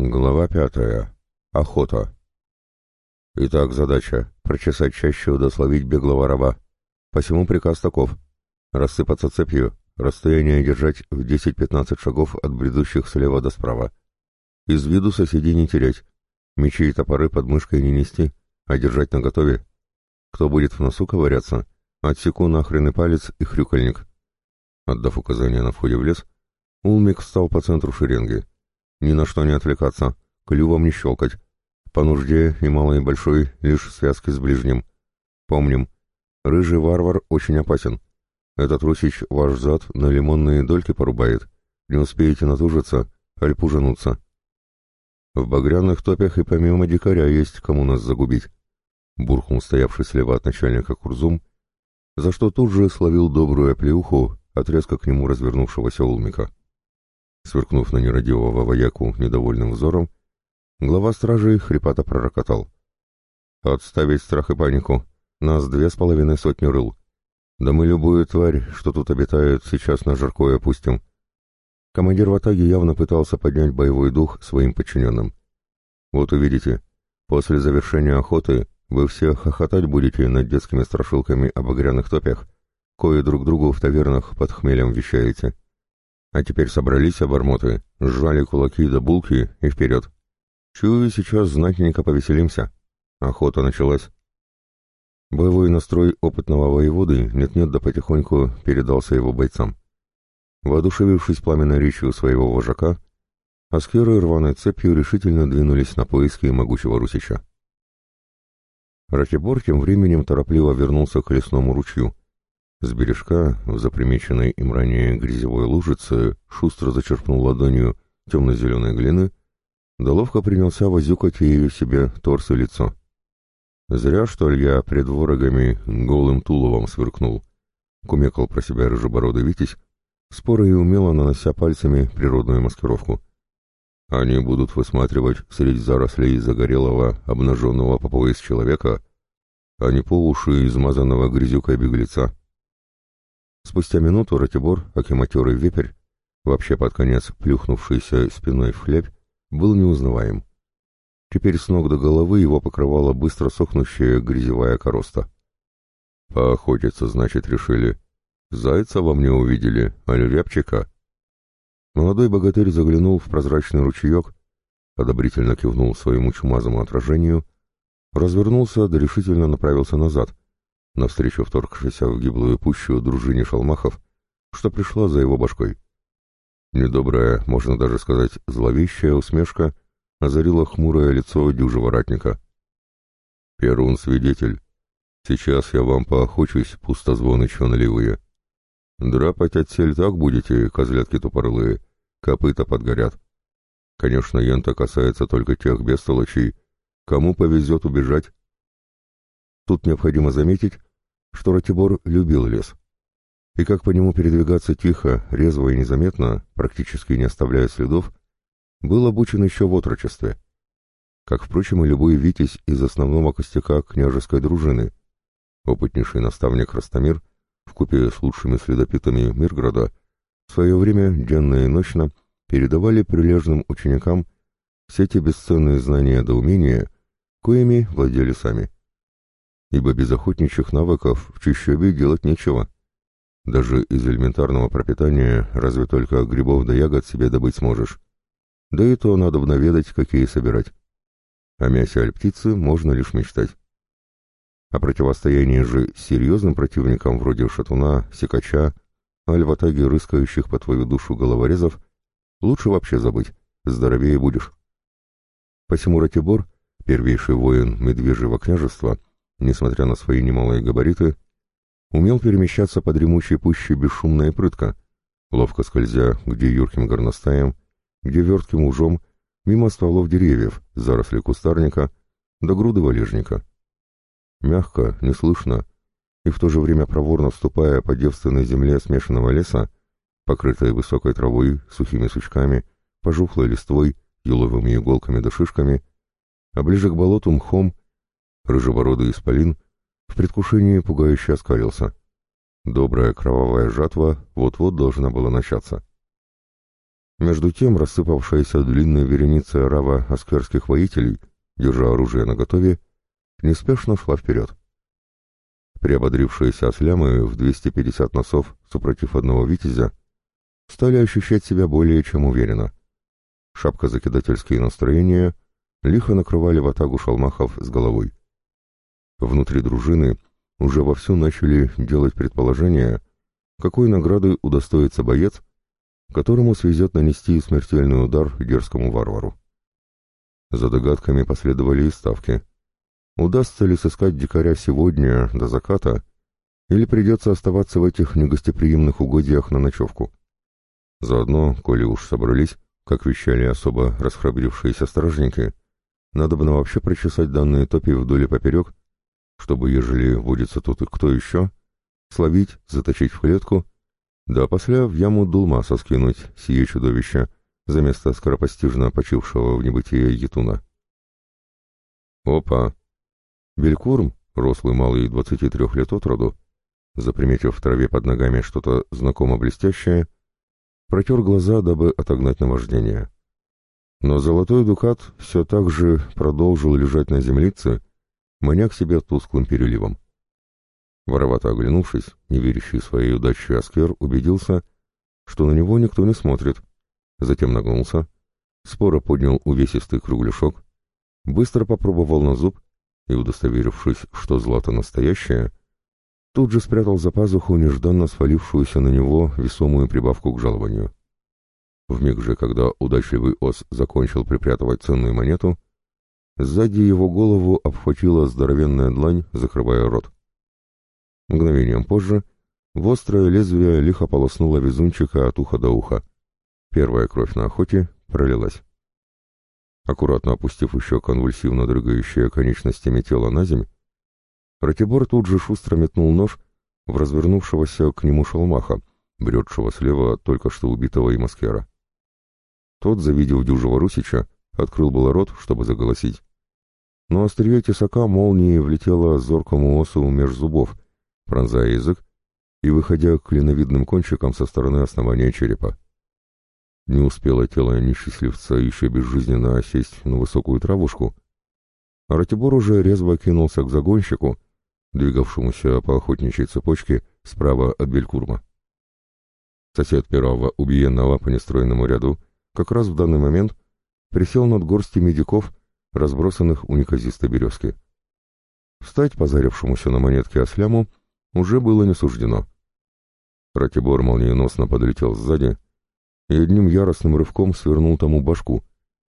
Глава пятая. Охота. Итак, задача — прочесать чаще дословить беглого раба. Посему приказ таков. Рассыпаться цепью, расстояние держать в 10-15 шагов от бредущих слева до справа. Из виду соседей не терять. Мечи и топоры под мышкой не нести, а держать наготове. Кто будет в носу ковыряться, отсеку нахрен и палец и хрюкальник. Отдав указание на входе в лес, Улмик встал по центру шеренги — ни на что не отвлекаться, клювом не щелкать. По нужде и малой и большой лишь связки с ближним. Помним, рыжий варвар очень опасен. Этот русич ваш зад на лимонные дольки порубает. Не успеете натужиться, аль пужануться. В багряных топях и помимо дикаря есть кому нас загубить. Бурхнул стоявший слева от начальника Курзум, за что тут же словил добрую оплеуху от резко к нему развернувшегося улмика. Сверкнув на нерадивого вояку недовольным взором, глава стражей хрипато пророкотал. «Отставить страх и панику. Нас две с половиной сотни рыл. Да мы любую тварь, что тут обитает, сейчас на жаркое опустим». Командир Ватаги явно пытался поднять боевой дух своим подчиненным. «Вот увидите, после завершения охоты вы все хохотать будете над детскими страшилками об огряных топях, кое друг другу в тавернах под хмелем вещаете». А теперь собрались обормоты, сжали кулаки до булки и вперед. Чую, сейчас знатненько повеселимся. Охота началась. Боевой настрой опытного воеводы нет-нет да потихоньку передался его бойцам. Воодушевившись пламенной речью своего вожака, аскеры рваной цепью решительно двинулись на поиски могучего русича. Ратибор тем временем торопливо вернулся к лесному ручью, с бережка, в запримеченной им ранее грязевой лужице, шустро зачерпнул ладонью темно-зеленой глины, да ловко принялся возюкать ею себе торс и лицо. Зря, что ли, я пред ворогами голым туловом сверкнул. Кумекал про себя рыжебородый Витязь, споро и умело нанося пальцами природную маскировку. Они будут высматривать среди зарослей загорелого, обнаженного по пояс человека, а не по уши измазанного грязюкой беглеца. Спустя минуту Ратибор, акиматерый вепрь, вообще под конец плюхнувшийся спиной в хлеб, был неузнаваем. Теперь с ног до головы его покрывала быстро сохнущая грязевая короста. Поохотиться, значит, решили. Зайца во мне увидели, али рябчика. Молодой богатырь заглянул в прозрачный ручеек, одобрительно кивнул своему чумазому отражению, развернулся да решительно направился назад, навстречу вторгшейся в гиблую пущу дружине шалмахов, что пришла за его башкой. Недобрая, можно даже сказать, зловещая усмешка озарила хмурое лицо дюжего ратника. «Перун свидетель, сейчас я вам поохочусь, пустозвоны чванливые. Драпать от сель так будете, козлятки тупорлые, копыта подгорят. Конечно, ента касается только тех бестолочей, кому повезет убежать. Тут необходимо заметить, что Ратибор любил лес. И как по нему передвигаться тихо, резво и незаметно, практически не оставляя следов, был обучен еще в отрочестве. Как, впрочем, и любой витязь из основного костяка княжеской дружины. Опытнейший наставник Растамир, вкупе с лучшими следопитами Мирграда, в свое время, денно и ночно, передавали прилежным ученикам все те бесценные знания да умения, коими владели сами ибо без охотничьих навыков в чищобе делать нечего. Даже из элементарного пропитания разве только грибов да ягод себе добыть сможешь. Да и то надо наведать, какие собирать. О мясе аль птицы можно лишь мечтать. О противостоянии же с серьезным противником вроде шатуна, секача, аль в рыскающих по твою душу головорезов лучше вообще забыть, здоровее будешь. Посему Ратибор, первейший воин Медвежьего княжества, несмотря на свои немалые габариты, умел перемещаться по дремучей пуще бесшумно и прытко, ловко скользя где юрким горностаем, где вертким ужом, мимо стволов деревьев, заросли кустарника, до груды валежника. Мягко, неслышно, и в то же время проворно вступая по девственной земле смешанного леса, покрытой высокой травой, сухими сучками, пожухлой листвой, еловыми иголками да шишками, а ближе к болоту мхом Рыжебородый исполин в предвкушении пугающе оскалился. Добрая кровавая жатва вот-вот должна была начаться. Между тем рассыпавшаяся длинная вереница рава аскерских воителей, держа оружие наготове, неспешно шла вперед. Приободрившиеся ослямы в 250 носов, супротив одного витязя, стали ощущать себя более чем уверенно. Шапка-закидательские настроения лихо накрывали ватагу шалмахов с головой. Внутри дружины уже вовсю начали делать предположения, какой награды удостоится боец, которому свезет нанести смертельный удар дерзкому варвару. За догадками последовали и ставки. Удастся ли сыскать дикаря сегодня, до заката, или придется оставаться в этих негостеприимных угодьях на ночевку? Заодно, коли уж собрались, как вещали особо расхрабрившиеся стражники, надо бы вообще прочесать данные топи вдоль и поперек, чтобы, ежели водится тут кто еще, словить, заточить в клетку, да после в яму Дулмаса скинуть сие чудовище за место скоропостижно почившего в небытие Етуна. Опа! Белькурм, рослый малый 23 лет от роду, заприметив в траве под ногами что-то знакомо блестящее, протер глаза, дабы отогнать наваждение. Но золотой дукат все так же продолжил лежать на землице, маня к себе тусклым переливом. Воровато оглянувшись, неверящий своей удаче Аскер убедился, что на него никто не смотрит, затем нагнулся, споро поднял увесистый кругляшок, быстро попробовал на зуб и, удостоверившись, что злато настоящее, тут же спрятал за пазуху нежданно свалившуюся на него весомую прибавку к жалованию. В миг же, когда удачливый ос закончил припрятывать ценную монету, сзади его голову обхватила здоровенная длань, закрывая рот. Мгновением позже в острое лезвие лихо полоснуло везунчика от уха до уха. Первая кровь на охоте пролилась. Аккуратно опустив еще конвульсивно дрыгающие конечностями тело на земь, Ратибор тут же шустро метнул нож в развернувшегося к нему шалмаха, бредшего слева только что убитого и маскера. Тот, завидев дюжего Русича, открыл было рот, чтобы заголосить. Но острие тесака молнией влетело зоркому осу меж зубов, пронзая язык и выходя к клиновидным кончикам со стороны основания черепа. Не успело тело несчастливца еще безжизненно осесть на высокую травушку, а Ратибор уже резво кинулся к загонщику, двигавшемуся по охотничьей цепочке справа от Белькурма. Сосед первого убиенного по нестроенному ряду как раз в данный момент присел над горстью медиков, разбросанных у неказистой березки. Встать позарившемуся на монетке осляму уже было не суждено. Ратибор молниеносно подлетел сзади и одним яростным рывком свернул тому башку,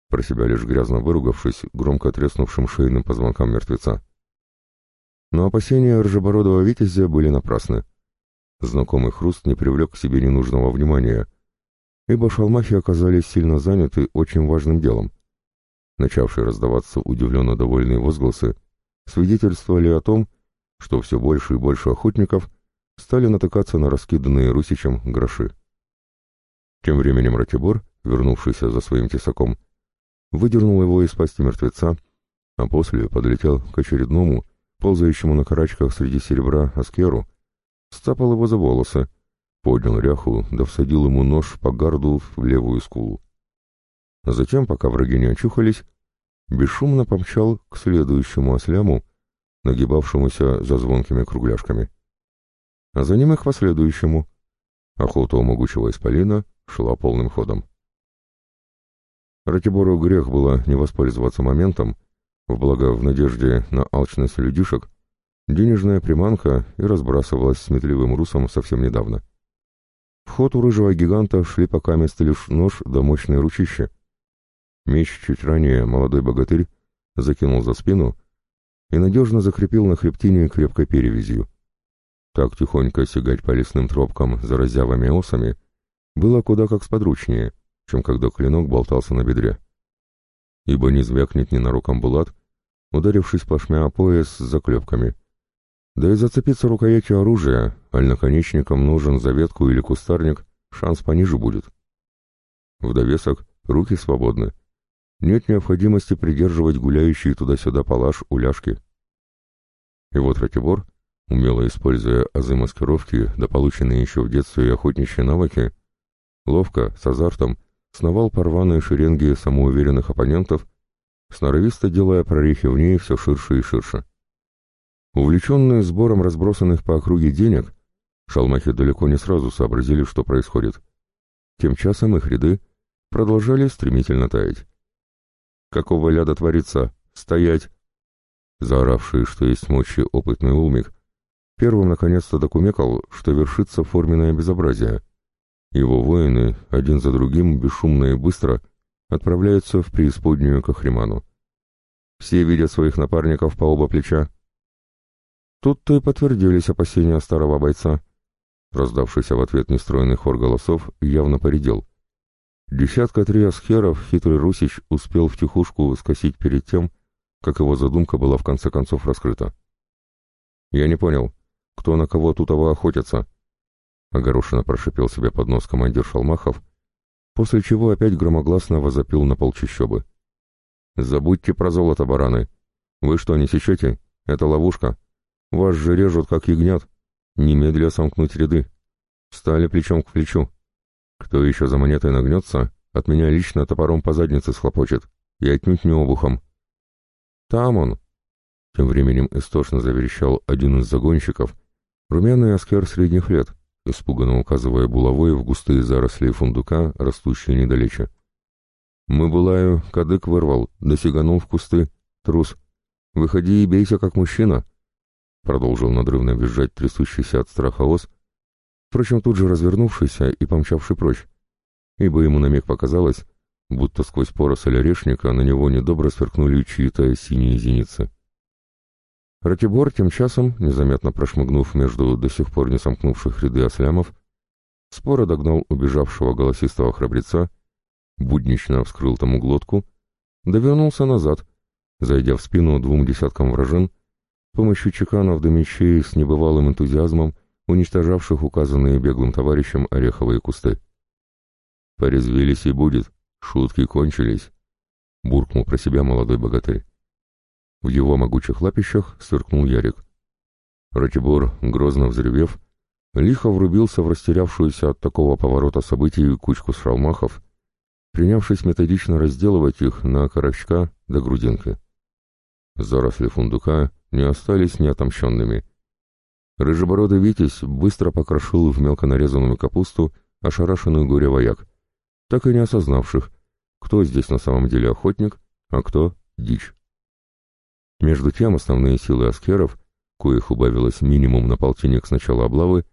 про себя лишь грязно выругавшись громко треснувшим шейным позвонкам мертвеца. Но опасения рыжебородого витязя были напрасны. Знакомый хруст не привлек к себе ненужного внимания, ибо шалмахи оказались сильно заняты очень важным делом. Начавшие раздаваться удивленно довольные возгласы свидетельствовали о том, что все больше и больше охотников стали натыкаться на раскиданные русичем гроши. Тем временем Ратибор, вернувшийся за своим тесаком, выдернул его из пасти мертвеца, а после подлетел к очередному, ползающему на карачках среди серебра аскеру, сцапал его за волосы, поднял ряху, да всадил ему нож по гарду в левую скулу. А затем, пока враги не очухались, бесшумно помчал к следующему осляму, нагибавшемуся за звонкими кругляшками. А за ним их последующему. Охота у могучего исполина шла полным ходом. Ратибору грех было не воспользоваться моментом, благо в надежде на алчность людишек, денежная приманка и разбрасывалась сметливым русом совсем недавно. В ход у рыжего гиганта шли пока место лишь нож да мощное ручище. Меч чуть ранее молодой богатырь закинул за спину и надежно закрепил на хребтине крепкой перевязью. Так тихонько сигать по лесным тропкам за разявами осами было куда как сподручнее, чем когда клинок болтался на бедре. Ибо не звякнет ненароком булат, ударившись плашмя о пояс с заклепками. Да и зацепиться рукоятью оружия, аль наконечником нужен за ветку или кустарник, шанс пониже будет. В довесок руки свободны, нет необходимости придерживать гуляющий туда-сюда палаш у ляжки. И вот Ратибор, умело используя азы маскировки, да полученные еще в детстве охотничьи навыки, ловко, с азартом, сновал по рваной шеренге самоуверенных оппонентов, сноровисто делая прорехи в ней все ширше и ширше. Увлеченные сбором разбросанных по округе денег, шалмахи далеко не сразу сообразили, что происходит. Тем часом их ряды продолжали стремительно таять. «Какого ляда творится? Стоять!» Заоравший, что есть мочи, опытный улмик, первым наконец-то докумекал, что вершится форменное безобразие. Его воины, один за другим, бесшумно и быстро, отправляются в преисподнюю к Ахриману. Все видят своих напарников по оба плеча. Тут-то и подтвердились опасения старого бойца. Раздавшийся в ответ нестроенный хор голосов явно поредел. Десятка три асхеров хитрый Русич успел втихушку скосить перед тем, как его задумка была в конце концов раскрыта. «Я не понял, кто на кого тут того охотится?» Огорошенно прошипел себе под нос командир Шалмахов, после чего опять громогласно возопил на полчищобы. «Забудьте про золото, бараны! Вы что, не сечете? Это ловушка. Вас же режут, как ягнят. Немедля сомкнуть ряды. Стали плечом к плечу. Кто еще за монетой нагнется, от меня лично топором по заднице схлопочет. И отнюдь не обухом. Там он!» Тем временем истошно заверещал один из загонщиков, румяный аскер средних лет, испуганно указывая булавой в густые заросли фундука, растущие недалече. «Мы булаю, кадык вырвал, досиганул в кусты. Трус. Выходи и бейся, как мужчина!» Продолжил надрывно визжать трясущийся от страха ос, впрочем, тут же развернувшийся и помчавший прочь, ибо ему на миг показалось, будто сквозь поросль орешника на него недобро сверкнули чьи-то синие зеницы. Ратибор тем часом, незаметно прошмыгнув между до сих пор не сомкнувших ряды ослямов, споро догнал убежавшего голосистого храбреца, буднично вскрыл тому глотку, довернулся назад, зайдя в спину двум десяткам вражин, помощью чеканов до мечей с небывалым энтузиазмом, уничтожавших указанные беглым товарищам ореховые кусты. «Порезвились и будет», «Шутки кончились», — буркнул про себя молодой богатырь. В его могучих лапищах сверкнул Ярик. Ратибор, грозно взревев, лихо врубился в растерявшуюся от такого поворота событий кучку шалмахов, принявшись методично разделывать их на корочка до грудинки. Заросли фундука не остались неотомщенными. Рыжебородый Витязь быстро покрошил в мелко нарезанную капусту ошарашенную горе вояк так и не осознавших, кто здесь на самом деле охотник, а кто дичь. Между тем основные силы аскеров, коих убавилось минимум на полтинник с начала облавы,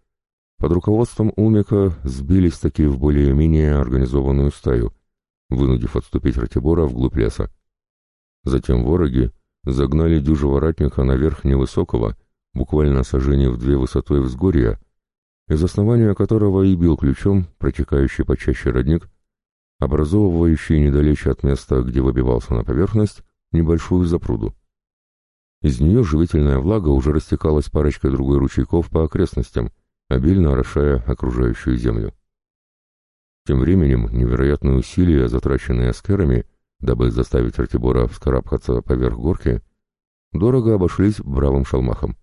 под руководством Умика сбились таки в более-менее организованную стаю, вынудив отступить Ратибора вглубь леса. Затем вороги загнали дюжего ратника наверх невысокого, буквально сожжение в две высотой взгорья, из основания которого и бил ключом протекающий почаще родник, образовывающий недалече от места, где выбивался на поверхность, небольшую запруду. Из нее живительная влага уже растекалась парочкой другой ручейков по окрестностям, обильно орошая окружающую землю. Тем временем невероятные усилия, затраченные аскерами, дабы заставить Ратибора вскарабкаться поверх горки, дорого обошлись бравым шалмахом.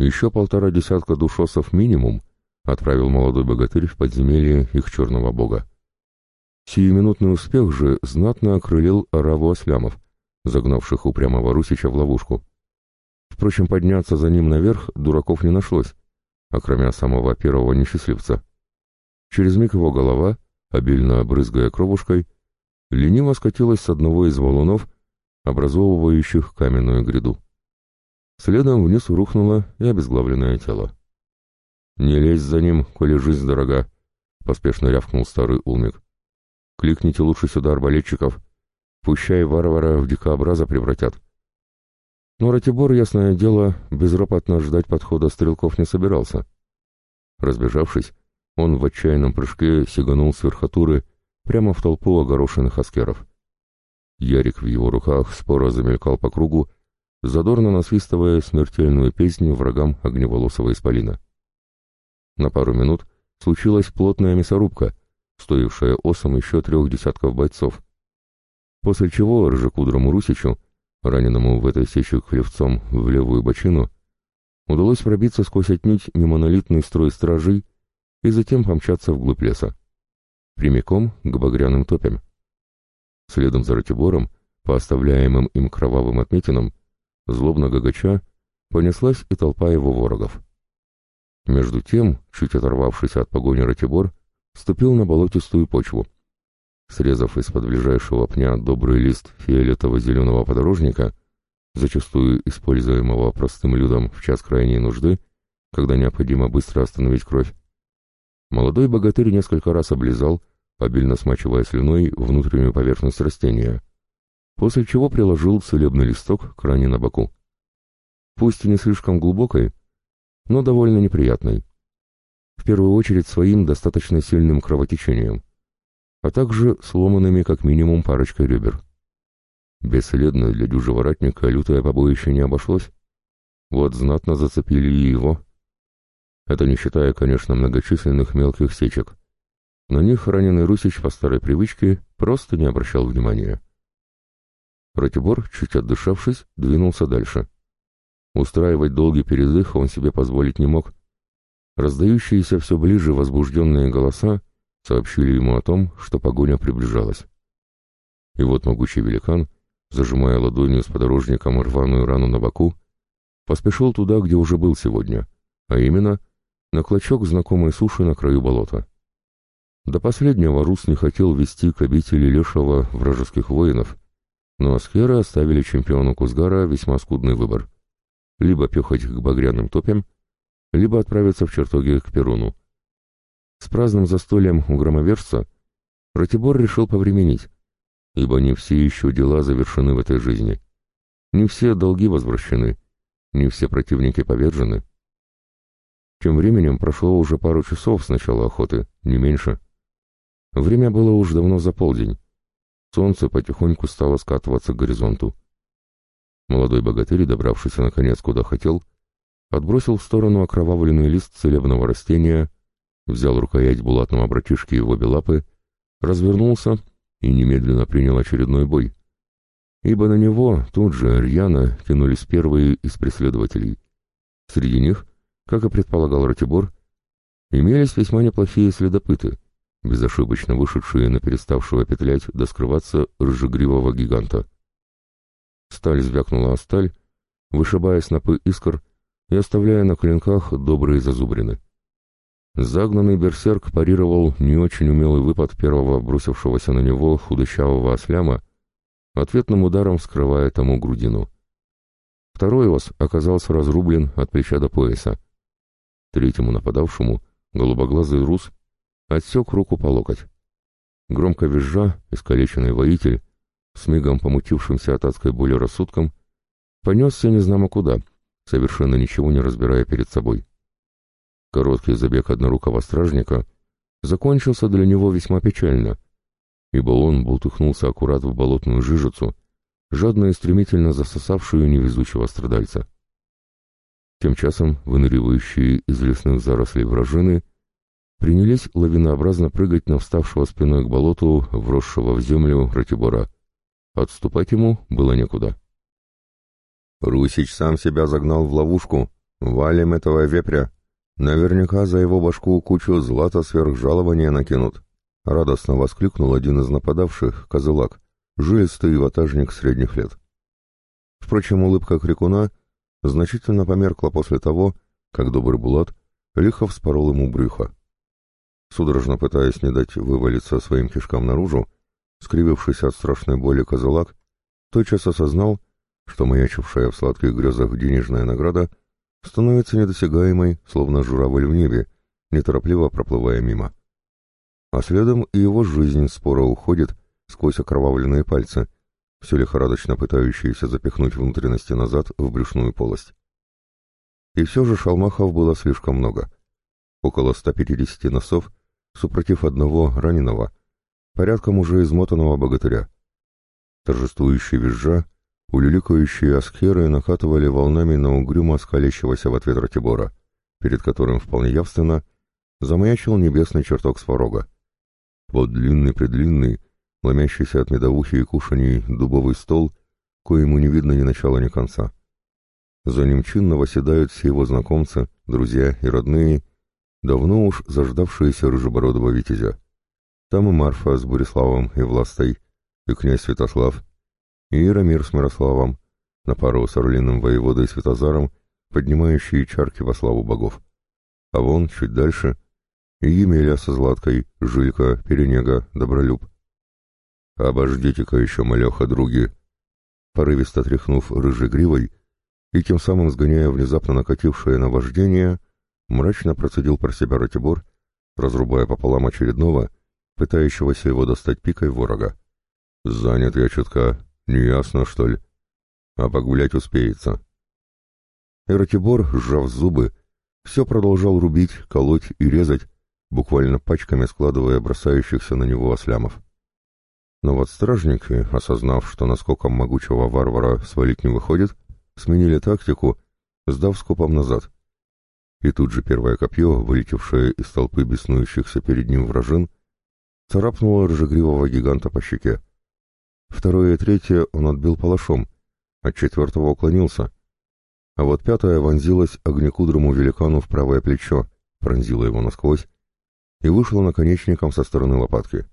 Еще полтора десятка душосов минимум отправил молодой богатырь в подземелье их черного бога. Сиюминутный успех же знатно окрылил ораву ослямов, загнавших упрямого Русича в ловушку. Впрочем, подняться за ним наверх дураков не нашлось, окромя самого первого несчастливца. Через миг его голова, обильно брызгая кровушкой, лениво скатилась с одного из валунов, образовывающих каменную гряду. Следом вниз рухнуло и обезглавленное тело. «Не лезь за ним, коли жизнь дорога», — поспешно рявкнул старый улмик. Кликните лучше сюда арбалетчиков. Пущай варвара в дикообраза превратят. Но Ратибор, ясное дело, безропотно ждать подхода стрелков не собирался. Разбежавшись, он в отчаянном прыжке сиганул с верхотуры прямо в толпу огорошенных аскеров. Ярик в его руках споро замелькал по кругу, задорно насвистывая смертельную песню врагам огневолосого исполина. На пару минут случилась плотная мясорубка, стоившая осом еще трех десятков бойцов. После чего Рыжекудрому Русичу, раненому в этой сече хлевцом в левую бочину, удалось пробиться сквозь отнюдь не монолитный строй стражей и затем помчаться вглубь леса. прямиком к багряным топям. Следом за Ратибором, по оставляемым им кровавым отметинам, злобно гагача, понеслась и толпа его ворогов. Между тем, чуть оторвавшись от погони Ратибор, ступил на болотистую почву. Срезав из-под ближайшего пня добрый лист фиолетово-зеленого подорожника, зачастую используемого простым людом в час крайней нужды, когда необходимо быстро остановить кровь, молодой богатырь несколько раз облизал, обильно смачивая слюной внутреннюю поверхность растения, после чего приложил целебный листок к ране на боку. Пусть и не слишком глубокой, но довольно неприятной. В первую очередь своим достаточно сильным кровотечением, а также сломанными как минимум парочкой ребер. Бесследно для дюжего ратника лютое побоище не обошлось. Вот знатно зацепили его. Это не считая, конечно, многочисленных мелких сечек. На них раненый Русич по старой привычке просто не обращал внимания. Ратибор, чуть отдышавшись, двинулся дальше. Устраивать долгий передых он себе позволить не мог. Раздающиеся все ближе возбужденные голоса сообщили ему о том, что погоня приближалась. И вот могучий великан, зажимая ладонью с подорожником рваную рану на боку, поспешил туда, где уже был сегодня, а именно на клочок знакомой суши на краю болота. До последнего Рус не хотел вести к обители Лешего вражеских воинов, но аскеры оставили чемпиону Кузгара весьма скудный выбор — либо пехать к багряным топям, либо отправиться в чертоги к Перуну. С праздным застольем у громовержца Ратибор решил повременить, ибо не все еще дела завершены в этой жизни. Не все долги возвращены, не все противники повержены. Тем временем прошло уже пару часов с начала охоты, не меньше. Время было уж давно за полдень. Солнце потихоньку стало скатываться к горизонту. Молодой богатырь, добравшийся наконец куда хотел, отбросил в сторону окровавленный лист целебного растения, взял рукоять булатного братишки в обе лапы, развернулся и немедленно принял очередной бой. Ибо на него тут же рьяно кинулись первые из преследователей. Среди них, как и предполагал Ратибор, имелись весьма неплохие следопыты, безошибочно вышедшие на переставшего петлять да скрываться рыжегривого гиганта. Сталь звякнула о сталь, вышибая снопы искр и оставляя на клинках добрые зазубрины. Загнанный берсерк парировал не очень умелый выпад первого бросившегося на него худощавого осляма, ответным ударом вскрывая тому грудину. Второй ос оказался разрублен от плеча до пояса. Третьему нападавшему, голубоглазый рус, отсек руку по локоть. Громко визжа, искалеченный воитель с мигом помутившимся от адской боли рассудком, понесся незнамо куда, совершенно ничего не разбирая перед собой. Короткий забег однорукого стражника закончился для него весьма печально, ибо он бултыхнулся аккурат в болотную жижицу, жадно и стремительно засосавшую невезучего страдальца. Тем часом выныривающие из лесных зарослей вражины принялись лавинообразно прыгать на вставшего спиной к болоту, вросшего в землю Ратибора. Отступать ему было некуда. Русич сам себя загнал в ловушку. Валим этого вепря. Наверняка за его башку кучу злата сверхжалования накинут. Радостно воскликнул один из нападавших, козылак, жилистый ватажник средних лет. Впрочем, улыбка крикуна значительно померкла после того, как добрый Булат лихо вспорол ему брюхо. Судорожно пытаясь не дать вывалиться своим кишкам наружу, Скривившись от страшной боли козылак, тотчас осознал, что маячившая в сладких грезах денежная награда становится недосягаемой, словно журавль в небе, неторопливо проплывая мимо. А следом и его жизнь споро уходит сквозь окровавленные пальцы, все лихорадочно пытающиеся запихнуть внутренности назад в брюшную полость. И все же шалмахов было слишком много. Около 150 носов, супротив одного раненого, порядком уже измотанного богатыря. Торжествующие визжа, улюликающие аскеры накатывали волнами на угрюмо скалящегося в ответ Ратибора, перед которым вполне явственно замаячил небесный чертог сварога. Вот длинный-предлинный, ломящийся от медовухи и кушаний дубовый стол, коему не видно ни начала, ни конца. За ним чинно восседают все его знакомцы, друзья и родные, давно уж заждавшиеся рыжебородого витязя. Там и Марфа с Буриславом и Властой, и князь Святослав, и Иеромир с Мирославом, на пару с Орлиным воеводой Святозаром, поднимающие чарки во славу богов. А вон, чуть дальше, и Емеля со Златкой, Жилька, Перенега, Добролюб. «Обождите-ка еще, малеха, други!» Порывисто тряхнув рыжей гривой и тем самым сгоняя внезапно накатившее наваждение, мрачно процедил про себя Ратибор, разрубая пополам очередного, пытающегося его достать пикой ворога. «Занят я чутка, неясно, что ли? А погулять успеется». И Ратибор, сжав зубы, все продолжал рубить, колоть и резать, буквально пачками складывая бросающихся на него ослямов. Но вот стражники, осознав, что наскоком могучего варвара свалить не выходит, сменили тактику, сдав скопом назад. И тут же первое копье, вылетевшее из толпы беснующихся перед ним вражин, царапнуло рыжегривого гиганта по щеке. Второе и третье он отбил палашом, от четвертого уклонился. А вот пятое вонзилось огнекудрому великану в правое плечо, пронзило его насквозь и вышло наконечником со стороны лопатки.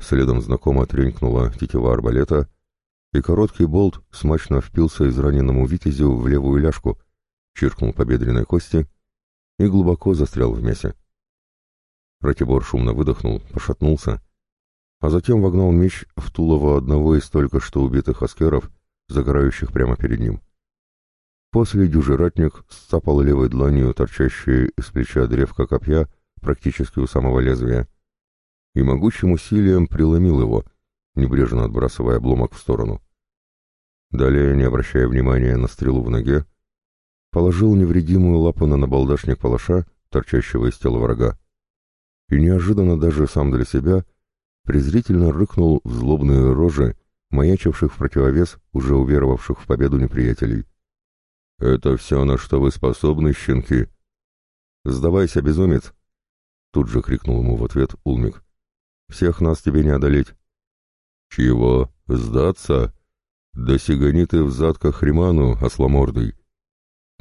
Следом знакомо тренькнула тетива арбалета, и короткий болт смачно впился израненному витязю в левую ляжку, чиркнул по бедренной кости и глубоко застрял в мясе. Ратибор шумно выдохнул, пошатнулся, а затем вогнал меч в тулово одного из только что убитых аскеров, загорающих прямо перед ним. После дюжератник сцапал левой дланью торчащие из плеча древко копья практически у самого лезвия, и могучим усилием преломил его, небрежно отбрасывая обломок в сторону. Далее, не обращая внимания на стрелу в ноге, положил невредимую лапу на набалдашник палаша, торчащего из тела врага, и неожиданно даже сам для себя презрительно рыкнул в злобные рожи, маячивших в противовес уже уверовавших в победу неприятелей. «Это все, на что вы способны, щенки!» «Сдавайся, безумец!» Тут же крикнул ему в ответ Улмик. Всех нас тебе не одолеть. Чего? Сдаться? Да сигани в задках Риману, осломордый.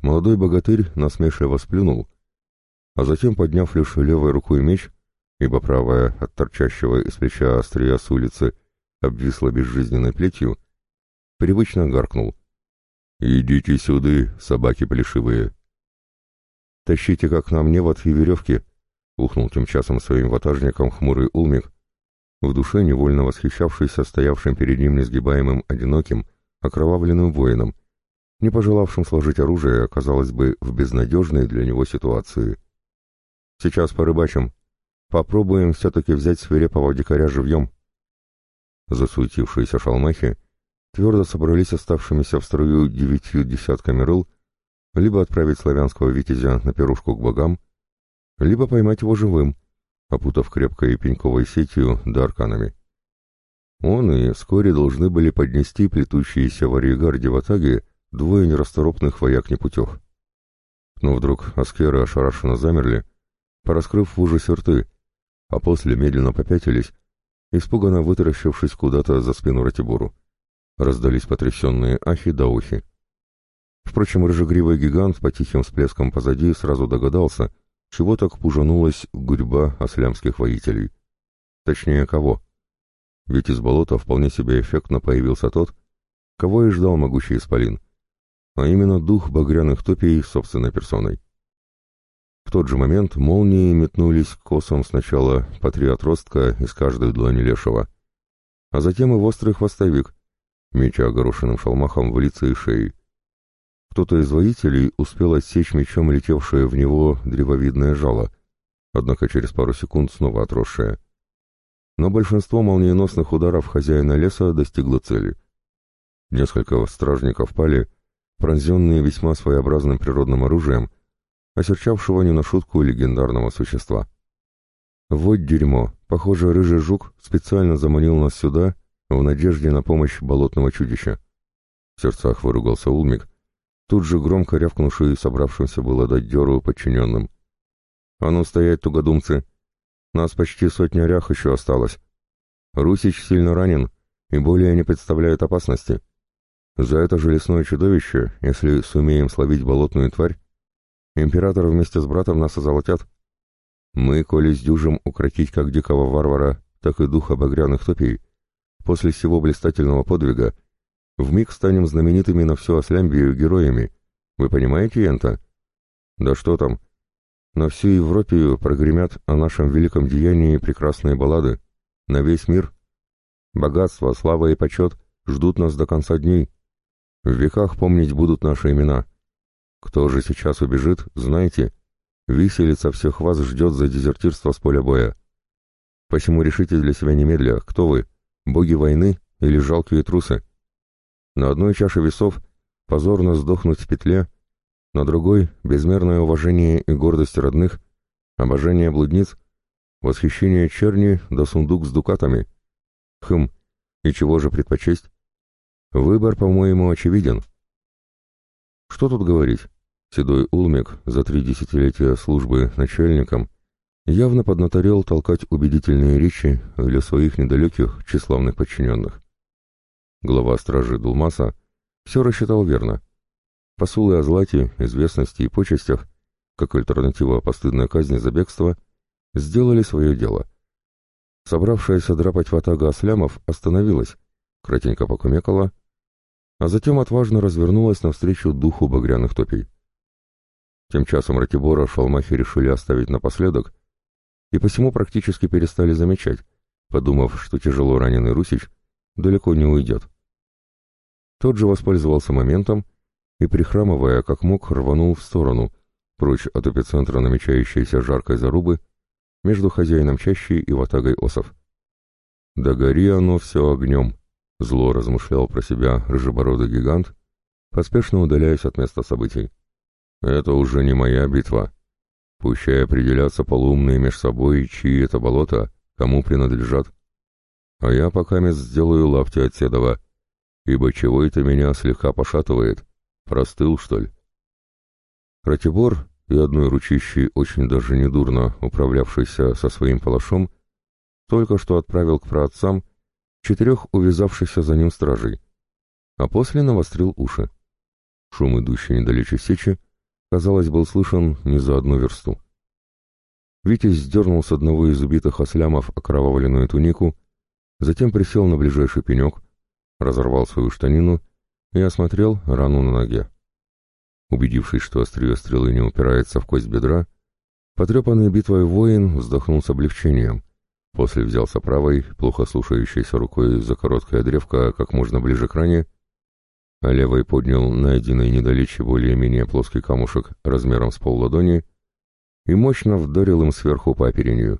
Молодой богатырь насмешливо сплюнул, а затем, подняв лишь левой рукой меч, ибо правая от торчащего из плеча острия с улицы обвисла безжизненной плетью, привычно гаркнул. «Идите сюды, собаки плешивые!» «Тащите как нам невод и веревки!» — ухнул тем часом своим ватажником хмурый улмик, в душе невольно восхищавшийся стоявшим перед ним несгибаемым одиноким, окровавленным воином, не пожелавшим сложить оружие, казалось бы, в безнадежной для него ситуации. «Сейчас порыбачим. Попробуем все-таки взять свирепого дикаря живьем». Засуетившиеся шалмахи твердо собрались оставшимися в строю девятью десятками рыл, либо отправить славянского витязя на пирушку к богам, либо поймать его живым — опутав крепкой пеньковой сетью да арканами. Он и вскоре должны были поднести плетущиеся в арьегарде в атаге двое нерасторопных вояк непутех. Но вдруг аскеры ошарашенно замерли, пораскрыв в ужасе рты, а после медленно попятились, испуганно вытаращившись куда-то за спину Ратибору. Раздались потрясенные ахи да ухи. Впрочем, рыжегривый гигант по тихим всплескам позади сразу догадался, чего так пужанулась гурьба ослямских воителей? Точнее, кого? Ведь из болота вполне себе эффектно появился тот, кого и ждал могучий исполин, а именно дух багряных топий собственной персоной. В тот же момент молнии метнулись косом сначала по три отростка из каждой длани лешего, а затем и в острый хвостовик, меча огорошенным шалмахом в лице и шеи. Кто-то из воителей успел отсечь мечом летевшее в него древовидное жало, однако через пару секунд снова отросшее. Но большинство молниеносных ударов хозяина леса достигло цели. Несколько стражников пали, пронзенные весьма своеобразным природным оружием, осерчавшего не на шутку легендарного существа. Вот дерьмо. Похоже, рыжий жук специально заманил нас сюда в надежде на помощь болотного чудища. В сердцах выругался Улмик, тут же громко рявкнувший собравшимся было дать дёру подчиненным. «А ну стоять, тугодумцы! Нас почти сотня рях еще осталось. Русич сильно ранен и более не представляет опасности. За это же лесное чудовище, если сумеем словить болотную тварь, император вместе с братом нас озолотят. Мы, коли сдюжим укротить как дикого варвара, так и духа багряных топий, после всего блистательного подвига, вмиг станем знаменитыми на всю Ослямбию героями. Вы понимаете, Ента? Да что там? На всю Европию прогремят о нашем великом деянии прекрасные баллады. На весь мир. Богатство, слава и почет ждут нас до конца дней. В веках помнить будут наши имена. Кто же сейчас убежит, знаете, виселица всех вас ждет за дезертирство с поля боя. Посему решите для себя немедля, кто вы, боги войны или жалкие трусы. На одной чаше весов позорно сдохнуть в петле, на другой — безмерное уважение и гордость родных, обожание блудниц, восхищение черни да сундук с дукатами. Хм, и чего же предпочесть? Выбор, по-моему, очевиден. Что тут говорить? Седой Улмик за три десятилетия службы начальником явно поднаторел толкать убедительные речи для своих недалеких, тщеславных подчиненных. Глава стражи Дулмаса все рассчитал верно. Посулы о злате, известности и почестях, как альтернатива постыдной казни за бегство, сделали свое дело. Собравшаяся драпать ватага ослямов остановилась, кратенько покумекала а затем отважно развернулась навстречу духу багряных топей. Тем часом Ратибора шалмахи решили оставить напоследок, и посему практически перестали замечать, подумав, что тяжело раненый Русич далеко не уйдет. Тот же воспользовался моментом и, прихрамывая, как мог, рванул в сторону, прочь от эпицентра намечающейся жаркой зарубы, между хозяином чащи и ватагой осов. «Да гори оно все огнем!» Зло размышлял про себя рыжебородый гигант, поспешно удаляясь от места событий. «Это уже не моя битва. Пущай определятся полуумные меж собой, чьи это болота, кому принадлежат. А я пока мест сделаю лапти от седова, ибо чего это меня слегка пошатывает. Простыл, что ли?» Ратибор и одной ручищей очень даже недурно управлявшийся со своим палашом, только что отправил к праотцам четырех увязавшихся за ним стражей, а после навострил уши. Шум, идущий недалече сечи, казалось, был слышен не за одну версту. Витязь сдернул с одного из убитых ослямов окровавленную тунику, затем присел на ближайший пенек, разорвал свою штанину и осмотрел рану на ноге. Убедившись, что острие стрелы не упирается в кость бедра, потрепанный битвой воин вздохнул с облегчением. После взялся правой, плохо слушающейся рукой за короткое древко как можно ближе к ране, а левой поднял найденный недалече более-менее плоский камушек размером с полладони и мощно вдарил им сверху по оперению.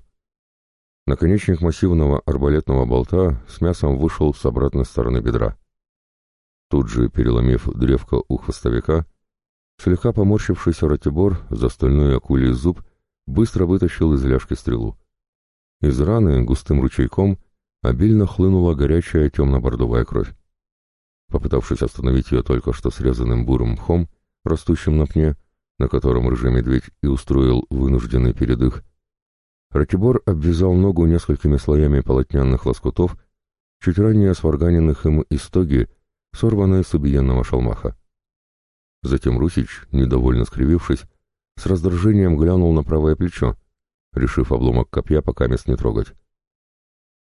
Наконечник массивного арбалетного болта с мясом вышел с обратной стороны бедра. Тут же, переломив древко у хвостовика, слегка поморщившийся Ратибор за стальной акулий зуб быстро вытащил из ляжки стрелу. Из раны густым ручейком обильно хлынула горячая темно-бордовая кровь. Попытавшись остановить ее только что срезанным бурым мхом, растущим на пне, на котором рыжий медведь и устроил вынужденный передых, Ратибор обвязал ногу несколькими слоями полотняных лоскутов, чуть ранее сварганенных им из стоги, сорванной с убиенного шалмаха. Затем Русич, недовольно скривившись, с раздражением глянул на правое плечо, решив обломок копья пока мест не трогать.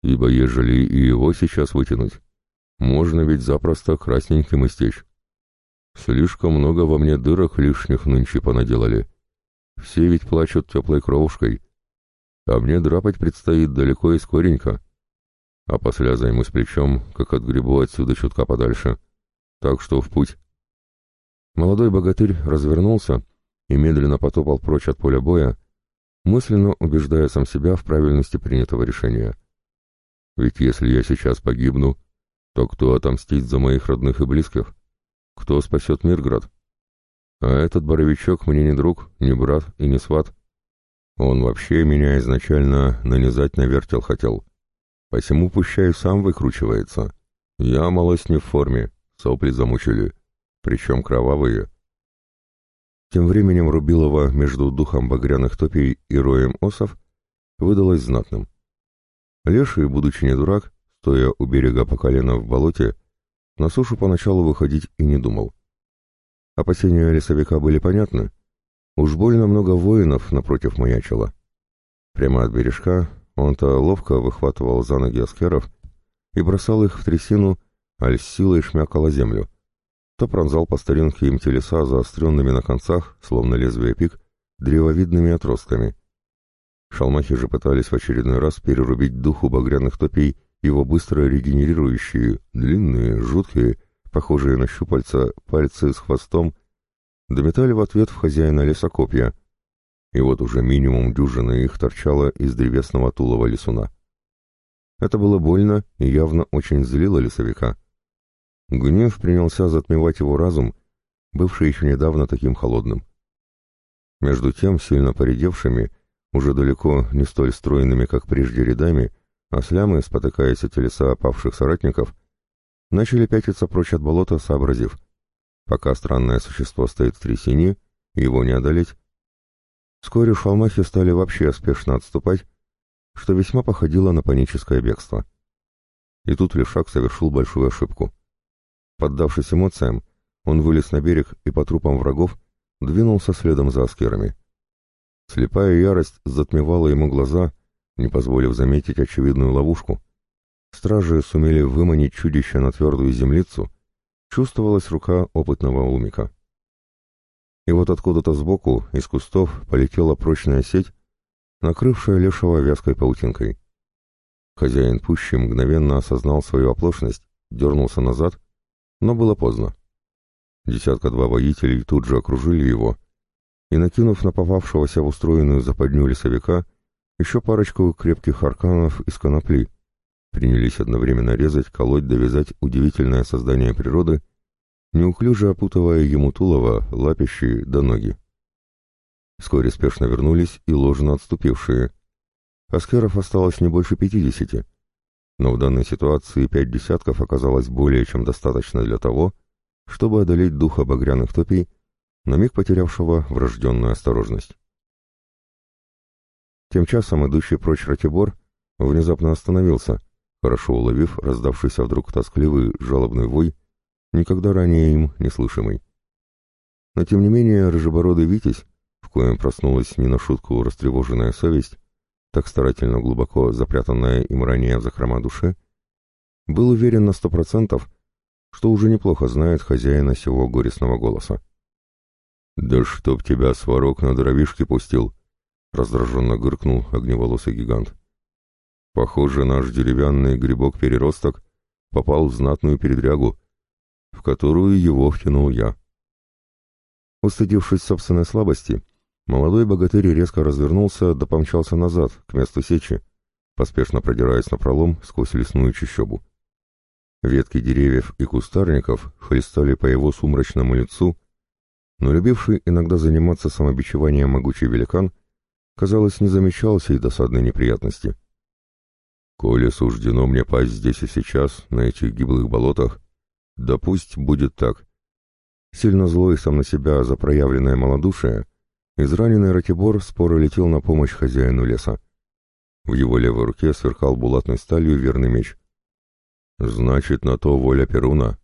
Ибо ежели и его сейчас вытянуть, можно ведь запросто красненьким истечь. Слишком много во мне дырок лишних нынче понаделали. Все ведь плачут теплой кровушкой, а мне драпать предстоит далеко и скоренько. А после займусь плечом, как от грибу отсюда чутка подальше. Так что в путь. Молодой богатырь развернулся и медленно потопал прочь от поля боя, мысленно убеждая сам себя в правильности принятого решения. Ведь если я сейчас погибну, то кто отомстит за моих родных и близких? Кто спасет Мирград? А этот боровичок мне не друг, не брат и не сват. Он вообще меня изначально нанизать на вертел хотел. Посему пущай сам выкручивается. Я малость не в форме, сопли замучили, причем кровавые. Тем временем Рубилова между духом багряных топий и роем осов выдалось знатным. Леший, будучи не дурак, стоя у берега по колено в болоте, на сушу поначалу выходить и не думал. Опасения лесовика были понятны. Уж больно много воинов напротив маячило. Прямо от бережка он-то ловко выхватывал за ноги аскеров и бросал их в трясину, аль с силой шмякала землю. То пронзал по старинке им телеса заостренными на концах, словно лезвие пик, древовидными отростками. Шалмахи же пытались в очередной раз перерубить духу багряных топей его быстро регенерирующие, длинные, жуткие, похожие на щупальца, пальцы с хвостом, дометали в ответ в хозяина леса копья, и вот уже минимум дюжины их торчало из древесного тулова лесуна. Это было больно и явно очень злило лесовика. Гнев принялся затмевать его разум, бывший еще недавно таким холодным. Между тем, сильно поредевшими, уже далеко не столь стройными, как прежде рядами, Ослямы, спотыкаясь от телеса опавших соратников, начали пятиться прочь от болота, сообразив. Пока странное существо стоит в трясине, его не одолеть. Вскоре шалмахи стали вообще спешно отступать, что весьма походило на паническое бегство. И тут Лешак совершил большую ошибку. Поддавшись эмоциям, он вылез на берег и по трупам врагов двинулся следом за аскерами. Слепая ярость затмевала ему глаза, не позволив заметить очевидную ловушку. Стражи сумели выманить чудище на твердую землицу, чувствовалась рука опытного умика. И вот откуда-то сбоку, из кустов, полетела прочная сеть, накрывшая лешего вязкой паутинкой. Хозяин пущи мгновенно осознал свою оплошность, дернулся назад, но было поздно. Десятка-два воителей тут же окружили его, и, накинув на попавшегося в устроенную западню лесовика, еще парочку крепких арканов из конопли. Принялись одновременно резать, колоть, довязать удивительное создание природы, неуклюже опутывая ему тулово, лапищи до ноги. Вскоре спешно вернулись и ложно отступившие. Аскеров осталось не больше пятидесяти, но в данной ситуации пять десятков оказалось более чем достаточно для того, чтобы одолеть духа багряных топий, на миг потерявшего врожденную осторожность. Тем часом идущий прочь Ратибор внезапно остановился, хорошо уловив раздавшийся вдруг тоскливый жалобный вой, никогда ранее им не слышимый. Но тем не менее рыжебородый Витязь, в коем проснулась не на шутку растревоженная совесть, так старательно глубоко запрятанная им ранее в закрома души, был уверен на сто процентов, что уже неплохо знает хозяина сего горестного голоса. «Да чтоб тебя сварок на дровишки пустил!» — раздраженно гыркнул огневолосый гигант. «Похоже, наш деревянный грибок-переросток попал в знатную передрягу, в которую его втянул я». Устыдившись собственной слабости, молодой богатырь резко развернулся да помчался назад, к месту сечи, поспешно продираясь напролом сквозь лесную чащобу. Ветки деревьев и кустарников хлестали по его сумрачному лицу, но любивший иногда заниматься самобичеванием могучий великан казалось, не замечал сей досадной неприятности. «Коли суждено мне пасть здесь и сейчас, на этих гиблых болотах, да пусть будет так». Сильно злой сам на себя за проявленное малодушие, израненный Ратибор споро летел на помощь хозяину леса. В его левой руке сверкал булатной сталью верный меч. «Значит, на то воля Перуна.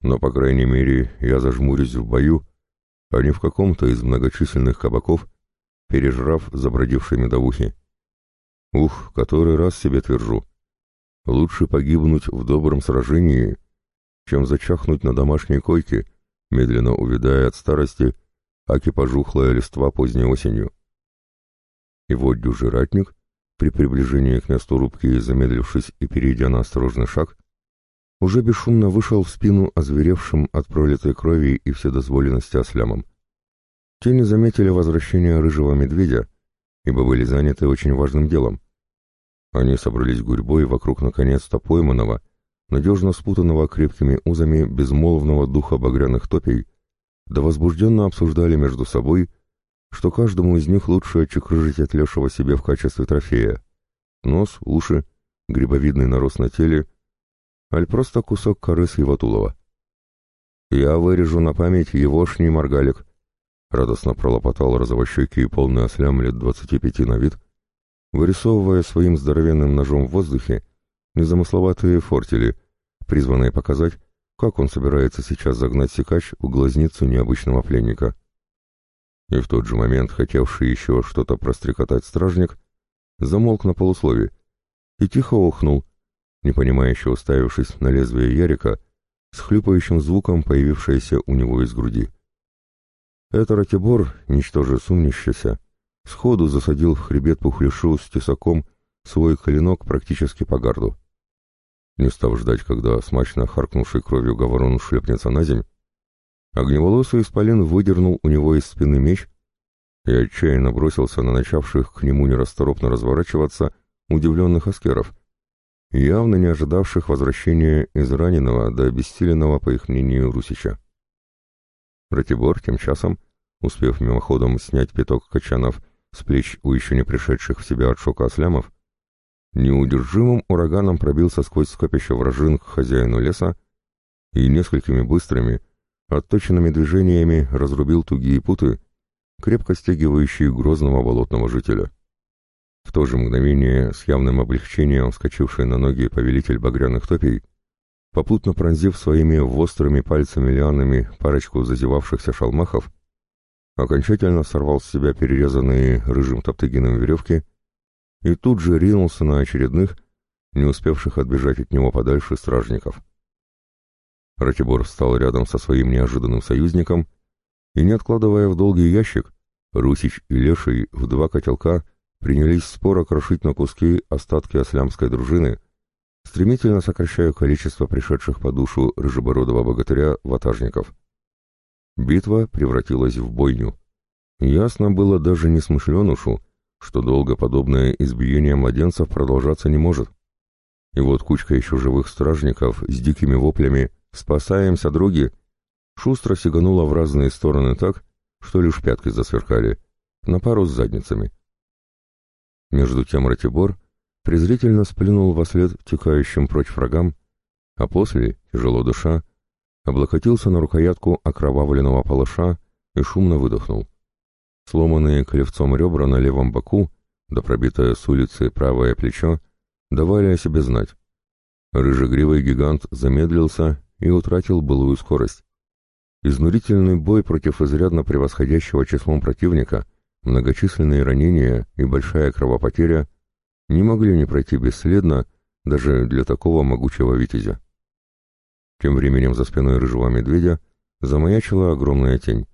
Но, по крайней мере, я зажмурюсь в бою, а не в каком-то из многочисленных кабаков, пережрав забродившие медовухи. Ух, который раз себе твержу. Лучше погибнуть в добром сражении, чем зачахнуть на домашней койке, медленно увядая от старости, аки пожухлая листва поздней осенью. И вот дюжий при приближении к месту рубки, замедлившись и перейдя на осторожный шаг, уже бесшумно вышел в спину озверевшим от пролитой крови и вседозволенности ослямам. Те не заметили возвращения рыжего медведя, ибо были заняты очень важным делом. Они собрались гурьбой вокруг наконец-то пойманного, надежно спутанного крепкими узами безмолвного духа багряных топей, да возбужденно обсуждали между собой, что каждому из них лучше отчекрыжить от лешего себе в качестве трофея. Нос, уши, грибовидный нарост на теле, аль просто кусок коры с его тулова. «Я вырежу на память егошний маргалик», радостно пролопотал розовощекий полный ослям лет двадцати пяти на вид, вырисовывая своим здоровенным ножом в воздухе незамысловатые фортели, призванные показать, как он собирается сейчас загнать секач в глазницу необычного пленника. И в тот же момент хотевший еще что-то прострекотать стражник замолк на полуслове и тихо охнул, непонимающе уставившись на лезвие Ярика с хлюпающим звуком, появившееся у него из груди. Это Ратибор, ничтоже сумнящийся, сходу засадил в хребет пухлишу с тесаком свой клинок практически по гарду. Не став ждать, когда смачно харкнувший кровью говорон шлепнется на земь, огневолосый исполин выдернул у него из спины меч и отчаянно бросился на начавших к нему нерасторопно разворачиваться удивленных аскеров, явно не ожидавших возвращения из раненого до обессиленного, по их мнению, Русича. Ратибор тем часом, успев мимоходом снять пяток качанов с плеч у еще не пришедших в себя от шока ослямов, неудержимым ураганом пробился сквозь скопище вражин к хозяину леса и несколькими быстрыми, отточенными движениями разрубил тугие путы, крепко стягивающие грозного болотного жителя. В то же мгновение, с явным облегчением вскочивший на ноги повелитель багряных топий, попутно пронзив своими острыми пальцами лианами парочку зазевавшихся шалмахов, окончательно сорвал с себя перерезанные рыжим топтыгином веревки и тут же ринулся на очередных, не успевших отбежать от него подальше стражников. Ратибор встал рядом со своим неожиданным союзником и, не откладывая в долгий ящик, Русич и Леший в два котелка принялись споро крошить на куски остатки ослямской дружины, стремительно сокращая количество пришедших по душу рыжебородого богатыря ватажников. Битва превратилась в бойню. Ясно было даже несмышленушу, что долго подобное избиение младенцев продолжаться не может. И вот кучка еще живых стражников с дикими воплями «Спасаемся, други!» шустро сиганула в разные стороны так, что лишь пятки засверкали, на пару с задницами. Между тем Ратибор презрительно сплюнул во след текающим прочь врагам, а после, тяжело душа, облокотился на рукоятку окровавленного палаша и шумно выдохнул. Сломанные клевцом ребра на левом боку, да пробитое с улицы правое плечо, давали о себе знать. Рыжегривый гигант замедлился и утратил былую скорость. Изнурительный бой против изрядно превосходящего числом противника Многочисленные ранения и большая кровопотеря не могли не пройти бесследно даже для такого могучего витязя. Тем временем за спиной рыжего медведя замаячила огромная тень.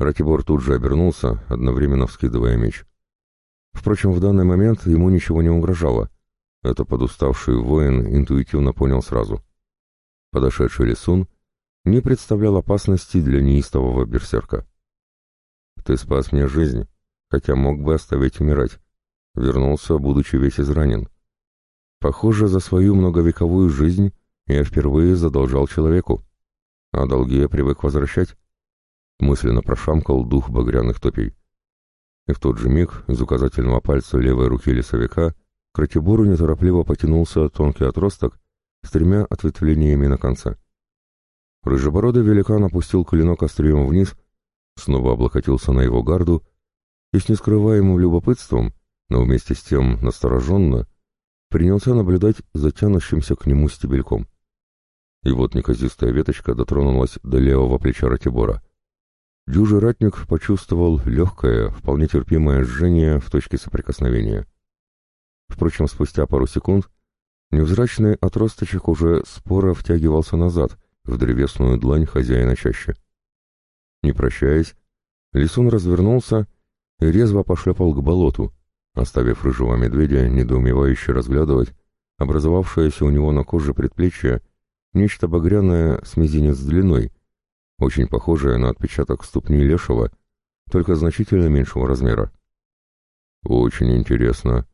Ратибор тут же обернулся, одновременно вскидывая меч. Впрочем, в данный момент ему ничего не угрожало. Это подуставший воин интуитивно понял сразу. Подошедший Лисун не представлял опасности для неистового берсерка. Ты спас мне жизнь, хотя мог бы оставить умирать. Вернулся, будучи весь изранен. Похоже, за свою многовековую жизнь я впервые задолжал человеку, а долги я привык возвращать. Мысленно прошамкал дух багряных топей. И в тот же миг из указательного пальца левой руки лесовика к Ратибору неторопливо потянулся тонкий отросток с тремя ответвлениями на конце. Рыжебородый великан опустил клинок острием вниз снова облокотился на его гарду и с нескрываемым любопытством, но вместе с тем настороженно, принялся наблюдать за тянущимся к нему стебельком. И вот неказистая веточка дотронулась до левого плеча Ратибора. Дюжий ратник почувствовал легкое, вполне терпимое жжение в точке соприкосновения. Впрочем, спустя пару секунд невзрачный отросточек уже споро втягивался назад в древесную длань хозяина чаще. Не прощаясь, Лисун развернулся и резво пошлепал к болоту, оставив рыжего медведя недоумевающе разглядывать образовавшееся у него на коже предплечье нечто багряное с мизинец длиной, очень похожее на отпечаток ступни лешего, только значительно меньшего размера. Очень интересно.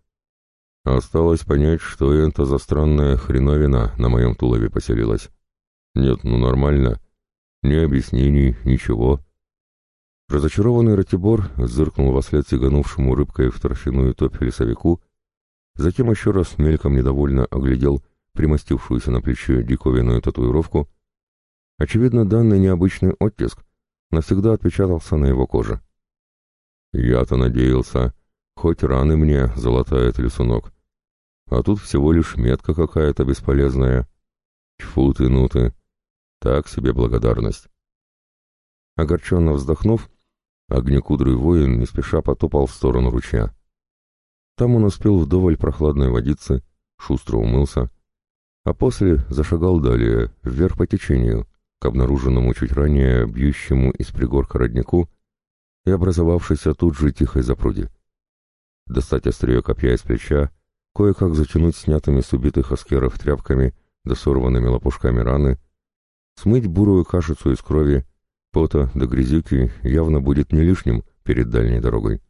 Осталось понять, что это за странная хреновина на моем тулове поселилась. Нет, ну нормально. Ни объяснений, ничего. Разочарованный Ратибор зыркнул во след сиганувшему рыбкой в торфяную топь лесовику, затем еще раз мельком недовольно оглядел примостившуюся на плече диковинную татуировку. Очевидно, данный необычный оттиск навсегда отпечатался на его коже. Я-то надеялся, хоть раны мне золотает лесунок. А тут всего лишь метка какая-то бесполезная. Тьфу ты, ну ты. Так себе благодарность. Огорченно вздохнув, огнекудрый воин не спеша потопал в сторону ручья. Там он успел вдоволь прохладной водицы, шустро умылся, а после зашагал далее, вверх по течению, к обнаруженному чуть ранее бьющему из пригорка роднику и образовавшейся тут же тихой запруде. Достать острие копья из плеча, кое-как затянуть снятыми с убитых аскеров тряпками да сорванными лопушками раны, смыть бурую кашицу из крови, пота до грязюки явно будет не лишним перед дальней дорогой.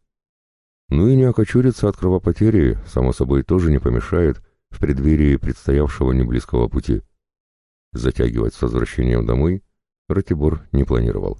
Ну и не окочуриться от кровопотери, само собой, тоже не помешает в преддверии предстоявшего неблизкого пути. Затягивать с возвращением домой Ратибор не планировал.